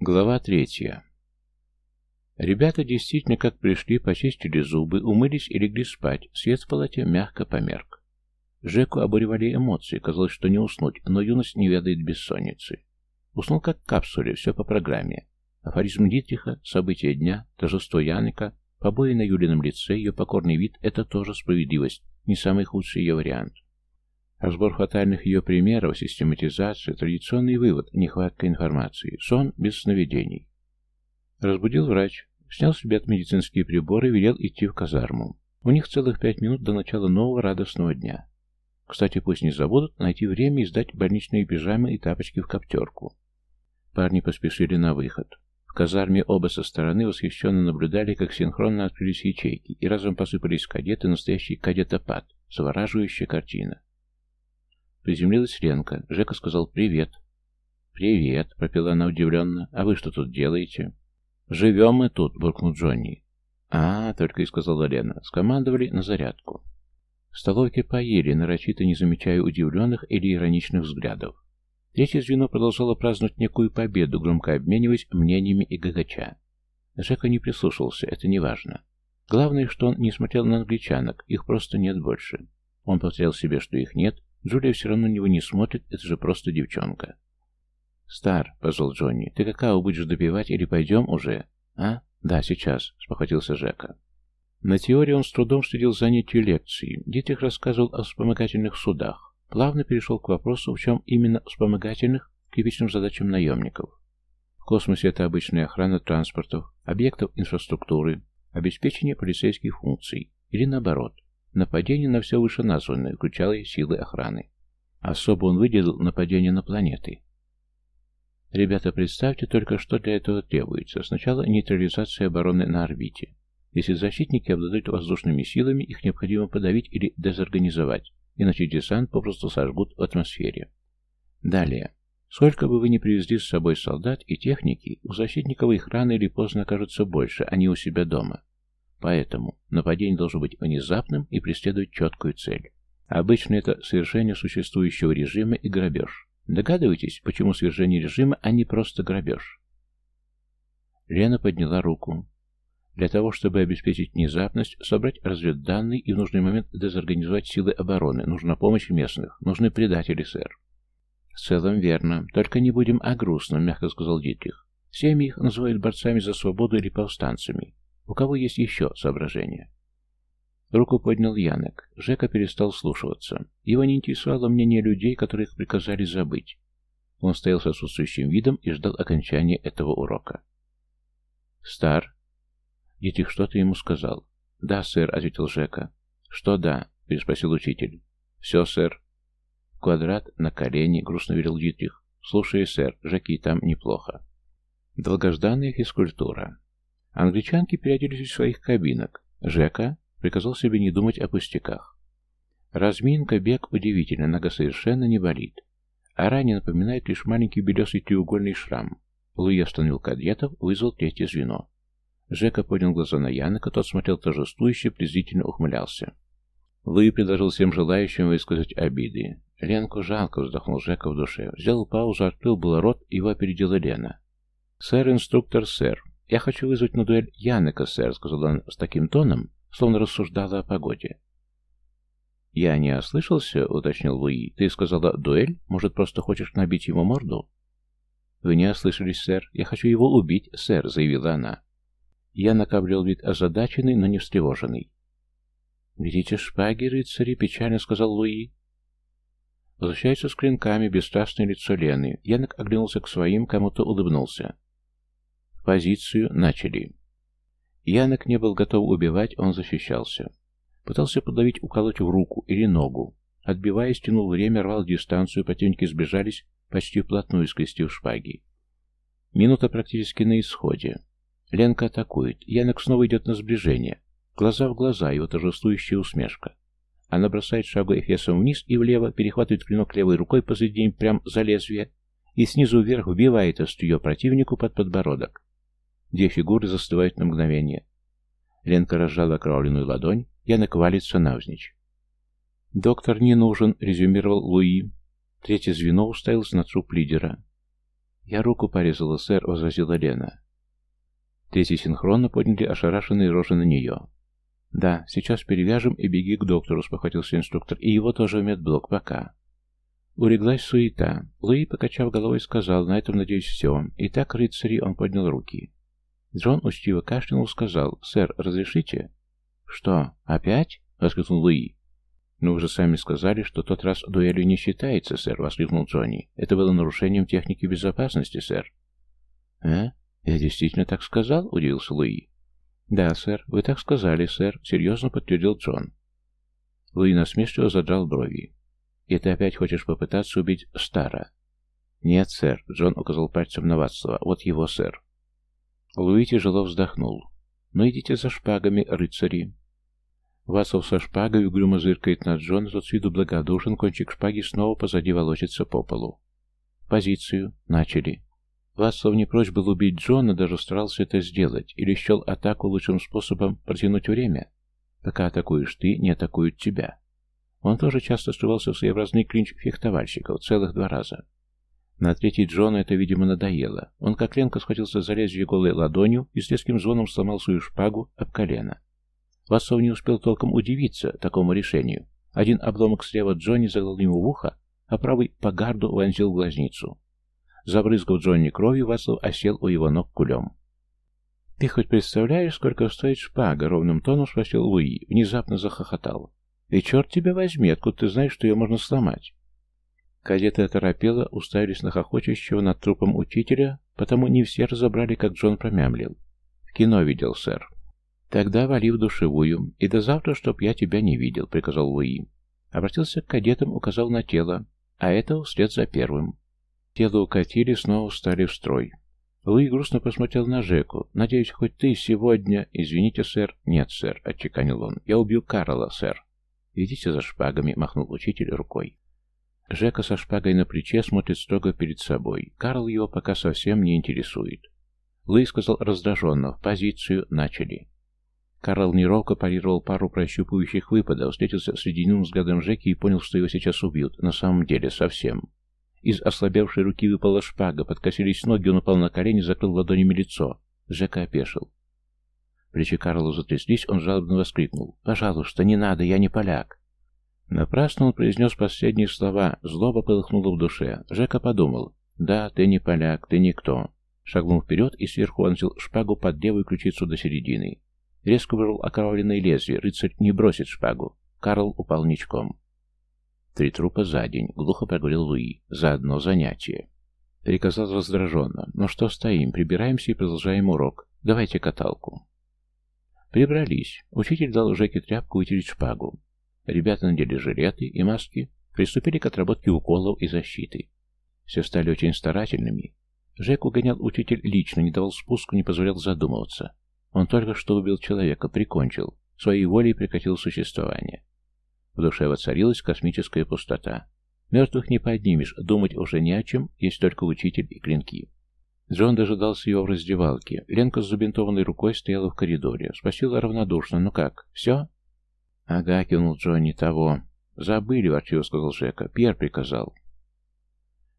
Глава третья. Ребята действительно, как пришли, почистили зубы, умылись и легли спать. Свет в палате мягко померк. Жеку обуревали эмоции, казалось, что не уснуть, но юность не ведает бессонницы. Уснул как в капсуле, все по программе. Афоризм Дитриха, события дня, торжество Яника, побои на Юлином лице, ее покорный вид — это тоже справедливость, не самый худший ее вариант. Разбор фатальных ее примеров, систематизация, традиционный вывод, нехватка информации, сон без сновидений. Разбудил врач, снял себе от медицинские приборы и велел идти в казарму. У них целых пять минут до начала нового радостного дня. Кстати, пусть не забудут найти время и сдать больничные пижамы и тапочки в коптерку. Парни поспешили на выход. В казарме оба со стороны восхищенно наблюдали, как синхронно открылись ячейки, и разом посыпались кадеты, настоящий кадетопад, завораживающая картина. Приземлилась Ленка. Жека сказал «Привет». «Привет», — пропела она удивленно. «А вы что тут делаете?» «Живем мы тут», — буркнул Джонни. «А, — только и сказала Лена, — скомандовали на зарядку». В столовке поели, нарочито не замечая удивленных или ироничных взглядов. Третье звено продолжало праздновать некую победу, громко обмениваясь мнениями и гагача. Жека не прислушался, это не важно. Главное, что он не смотрел на англичанок, их просто нет больше. Он повторял себе, что их нет, Джулия все равно на него не смотрит, это же просто девчонка. «Стар», — позвал Джонни, — «ты какао будешь допивать или пойдем уже?» «А? Да, сейчас», — спохватился Жека. На теории он с трудом следил занятию лекции. Дитрих рассказывал о вспомогательных судах. Плавно перешел к вопросу, в чем именно вспомогательных к типичным задачам наемников. В космосе это обычная охрана транспортов, объектов инфраструктуры, обеспечение полицейских функций, или наоборот, Нападение на все вышеназванное, включая силы охраны. Особо он выделил нападение на планеты. Ребята, представьте только, что для этого требуется. Сначала нейтрализация обороны на орбите. Если защитники обладают воздушными силами, их необходимо подавить или дезорганизовать, иначе десант попросту сожгут в атмосфере. Далее. Сколько бы вы ни привезли с собой солдат и техники, у защитников их рано или поздно окажется больше, а не у себя дома. Поэтому нападение должно быть внезапным и преследовать четкую цель. Обычно это совершение существующего режима и грабеж. Догадываетесь, почему свержение режима, а не просто грабеж? Лена подняла руку. Для того, чтобы обеспечить внезапность, собрать разведданные и в нужный момент дезорганизовать силы обороны, нужна помощь местных, нужны предатели, сэр. В целом верно, только не будем о грустном, мягко сказал Дитрих. Семьи их называют борцами за свободу или повстанцами. У кого есть еще соображения? Руку поднял Янек. Жека перестал слушаться. Его не интересовало мнение людей, которых приказали забыть. Он стоял с отсутствующим видом и ждал окончания этого урока. «Стар?» Дитих что-то ему сказал. «Да, сэр», — ответил Жека. «Что да?» — переспросил учитель. «Все, сэр». Квадрат на колени, грустно верил Дитрих. «Слушай, сэр, Жеки там неплохо». Долгожданная физкультура. Англичанки переоделись из своих кабинок. Жека приказал себе не думать о пустяках. Разминка, бег удивительно, нога совершенно не болит. А ранее напоминает лишь маленький белесый треугольный шрам. Луи остановил кадетов, вызвал третье звено. Жека поднял глаза на Янока, тот смотрел торжествующе, презрительно ухмылялся. Луи предложил всем желающим высказать обиды. Ленку жалко, вздохнул Жека в душе. Сделал паузу, открыл было рот, его опередила Лена. «Сэр, инструктор, сэр, «Я хочу вызвать на дуэль Янека, сэр», — сказал он с таким тоном, словно рассуждала о погоде. «Я не ослышался», — уточнил Луи. «Ты сказала дуэль? Может, просто хочешь набить ему морду?» «Вы не ослышались, сэр. Я хочу его убить, сэр», — заявила она. Я накаблил вид озадаченный, но не встревоженный. «Берите шпаги, рыцари», — печально сказал Луи. Возвращается с клинками, бесстрастное лицо Лены. Янок оглянулся к своим, кому-то улыбнулся. Позицию начали. Янок не был готов убивать, он защищался. Пытался подавить, уколоть в руку или ногу. Отбиваясь, тянул время, рвал дистанцию, противники сближались, почти вплотную скрестив шпаги. Минута практически на исходе. Ленка атакует. Янок снова идет на сближение. Глаза в глаза, его торжествующая усмешка. Она бросает шагу эфесом вниз и влево, перехватывает клинок левой рукой посреди прям за лезвие и снизу вверх вбивает острие противнику под подбородок. Две фигуры застывают на мгновение. Ленка разжала окровавленную ладонь, Янок валится навзничь. «Доктор не нужен», — резюмировал Луи. Третье звено уставилось на труп лидера. «Я руку порезала, сэр», — возразила Лена. Третий синхронно подняли ошарашенные рожи на нее. «Да, сейчас перевяжем и беги к доктору», — спохватился инструктор, — «и его тоже в медблок, пока». Улеглась суета. Луи, покачав головой, сказал, на этом, надеюсь, все. И так, рыцари, он поднял руки. Джон учтиво кашлянул, сказал, «Сэр, разрешите?» «Что, опять?» — воскликнул Луи. «Ну, же сами сказали, что тот раз дуэлью не считается, сэр», — воскликнул Джонни. «Это было нарушением техники безопасности, сэр». «А? Я действительно так сказал?» — удивился Луи. «Да, сэр, вы так сказали, сэр», — серьезно подтвердил Джон. Луи насмешливо задрал брови. «И ты опять хочешь попытаться убить Стара?» «Нет, сэр», — Джон указал пальцем на Вацлава. «Вот его, сэр». Луи тяжело вздохнул. «Ну идите за шпагами, рыцари». Вацлав со шпагой угрюмо зыркает на Джона, тот с виду благодушен, кончик шпаги снова позади волочится по полу. «Позицию. Начали». Вацлав не прочь был убить Джона, даже старался это сделать, или счел атаку лучшим способом протянуть время. Пока атакуешь ты, не атакуют тебя. Он тоже часто срывался в своеобразный клинч фехтовальщиков, целых два раза. На третий Джону это, видимо, надоело. Он как ленка схватился за лезвие голой ладонью и с резким звоном сломал свою шпагу об колено. Вассов не успел толком удивиться такому решению. Один обломок слева Джонни загнал ему в ухо, а правый по гарду вонзил в глазницу. Забрызгав Джонни кровью, Вацлав осел у его ног кулем. «Ты хоть представляешь, сколько стоит шпага?» — ровным тоном спросил Луи. Внезапно захохотал. «И черт тебя возьми, откуда ты знаешь, что ее можно сломать?» Кадеты оторопело уставились на хохочущего над трупом учителя, потому не все разобрали, как Джон промямлил. «В кино видел, сэр». «Тогда вали в душевую, и до завтра, чтоб я тебя не видел», — приказал Луи. Обратился к кадетам, указал на тело, а это вслед за первым. Тело укатили, снова встали в строй. Луи грустно посмотрел на Жеку. «Надеюсь, хоть ты сегодня...» «Извините, сэр». «Нет, сэр», — отчеканил он. «Я убил Карла, сэр». «Идите за шпагами», — махнул учитель рукой. Жека со шпагой на плече смотрит строго перед собой. Карл его пока совсем не интересует. Луи сказал раздраженно. «В позицию начали». Карл неровко парировал пару прощупывающих выпадов, встретился с ледяным взглядом Жеки и понял, что его сейчас убьют. На самом деле, совсем. Из ослабевшей руки выпала шпага, подкосились ноги, он упал на колени, закрыл ладонями лицо. Жека опешил. Плечи Карла затряслись, он жалобно воскликнул. «Пожалуйста, не надо, я не поляк». Напрасно он произнес последние слова, злоба полыхнула в душе. Жека подумал. «Да, ты не поляк, ты никто». Шагнул вперед и сверху вонзил шпагу под левую ключицу до середины. Резко вырвал окровавленное лезвие, рыцарь не бросит шпагу. Карл упал ничком. Три трупа за день, глухо проговорил Луи. За одно занятие. Приказал раздраженно. Ну что стоим, прибираемся и продолжаем урок. Давайте каталку. Прибрались. Учитель дал Жеке тряпку вытереть шпагу. Ребята надели жилеты и маски, приступили к отработке уколов и защиты. Все стали очень старательными. Жеку гонял учитель лично, не давал спуску, не позволял задумываться. Он только что убил человека, прикончил. Своей волей прекратил существование. В душе воцарилась космическая пустота. Мертвых не поднимешь, думать уже не о чем, есть только учитель и клинки. Джон дожидался его в раздевалке. Ленка с забинтованной рукой стояла в коридоре. Спросила равнодушно, ну как, все? Ага, кивнул Джонни, того. Забыли, ворчиво сказал Жека. Пьер приказал.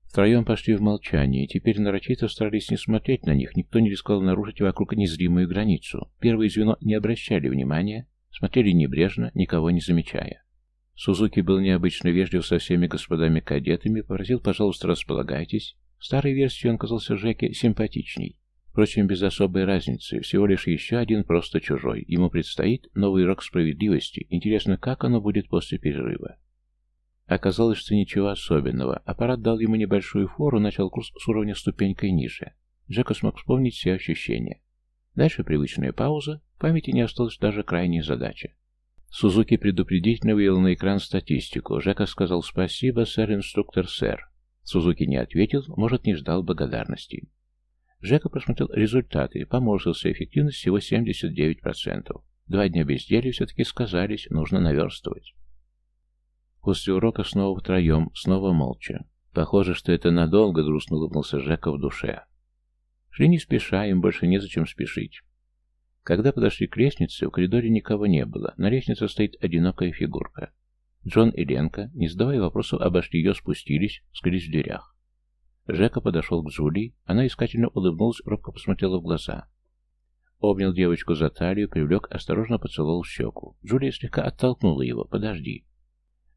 Втроем пошли в молчание, теперь нарочито старались не смотреть на них, никто не рисковал нарушить вокруг незримую границу. Первое звено не обращали внимания, смотрели небрежно, никого не замечая. Сузуки был необычно вежлив со всеми господами-кадетами, попросил, пожалуйста, располагайтесь. В старой версии он казался Жеке симпатичней. Впрочем, без особой разницы, всего лишь еще один просто чужой. Ему предстоит новый рок справедливости. Интересно, как оно будет после перерыва. Оказалось, что ничего особенного. Аппарат дал ему небольшую фору, начал курс с уровня ступенькой ниже. Джека смог вспомнить все ощущения. Дальше привычная пауза, в памяти не осталась даже крайняя задача. Сузуки предупредительно вывел на экран статистику. Жека сказал «Спасибо, сэр-инструктор, сэр». Сузуки не ответил, может, не ждал благодарности. Жека просмотрел результаты, поморщился, эффективность всего 79%. Два дня безделия все-таки сказались, нужно наверстывать. После урока снова втроем, снова молча. Похоже, что это надолго, грустно улыбнулся Жека в душе. Шли не спеша, им больше незачем спешить. Когда подошли к лестнице, в коридоре никого не было. На лестнице стоит одинокая фигурка. Джон и Ленка, не задавая вопросов, обошли ее, спустились, скрылись в дверях. Жека подошел к Джулии, она искательно улыбнулась, робко посмотрела в глаза. Обнял девочку за талию, привлек, осторожно поцеловал щеку. Джулия слегка оттолкнула его. «Подожди».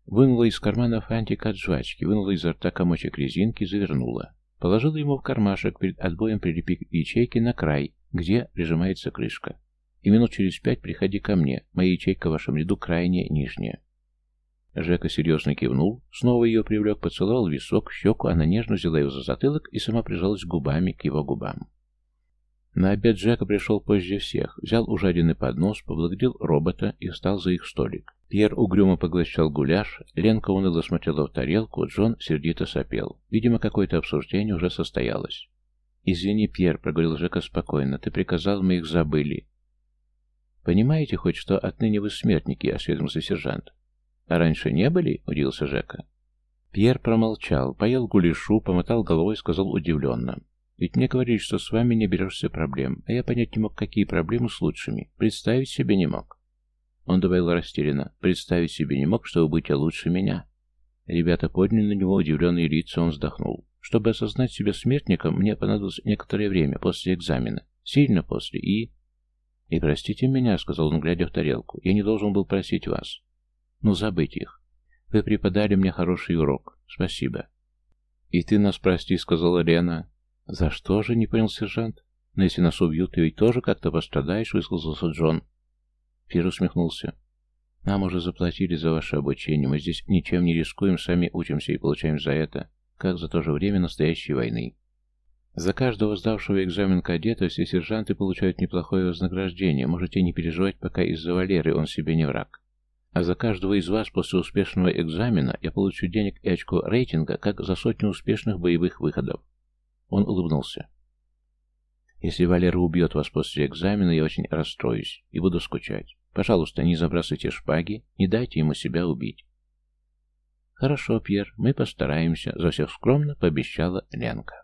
Вынула из кармана фантик от жвачки, вынула изо рта комочек резинки, завернула. Положила ему в кармашек, перед отбоем прилепив ячейки на край, где прижимается крышка. И минут через пять приходи ко мне, моя ячейка в вашем ряду крайняя, нижняя. Жека серьезно кивнул, снова ее привлек, поцеловал висок, щеку, она нежно взяла его за затылок и сама прижалась губами к его губам. На обед Жека пришел позже всех, взял ужаленный поднос, поблагодарил робота и встал за их столик. Пьер угрюмо поглощал гуляш, Ленка уныло смотрела в тарелку, Джон сердито сопел. Видимо, какое-то обсуждение уже состоялось. «Извини, Пьер», — проговорил Жека спокойно, — «ты приказал, мы их забыли». «Понимаете хоть, что отныне вы смертники?» — осведомился сержант. «А раньше не были?» — удивился Жека. Пьер промолчал, поел гуляшу, помотал головой и сказал удивленно. «Ведь мне говорили, что с вами не берешься проблем, а я понять не мог, какие проблемы с лучшими. Представить себе не мог». Он добавил растерянно. «Представить себе не мог, что вы будете лучше меня». Ребята подняли на него удивленные лица, он вздохнул. Чтобы осознать себя смертником, мне понадобилось некоторое время после экзамена. Сильно после и... «И простите меня», — сказал он, глядя в тарелку. «Я не должен был просить вас. Ну, забыть их. Вы преподали мне хороший урок. Спасибо». «И ты нас прости», — сказала Лена. «За что же?» — не понял сержант. «Но если нас убьют, ты ведь тоже как-то пострадаешь», — высказался Джон. Фир усмехнулся. «Нам уже заплатили за ваше обучение. Мы здесь ничем не рискуем, сами учимся и получаем за это, как за то же время настоящей войны. За каждого сдавшего экзамен кадета все сержанты получают неплохое вознаграждение. Можете не переживать пока из-за Валеры, он себе не враг. А за каждого из вас после успешного экзамена я получу денег и очко рейтинга, как за сотню успешных боевых выходов». Он улыбнулся. Если Валера убьет вас после экзамена, я очень расстроюсь и буду скучать. Пожалуйста, не забрасывайте шпаги, не дайте ему себя убить. Хорошо, Пьер, мы постараемся, за всех скромно пообещала Ленка.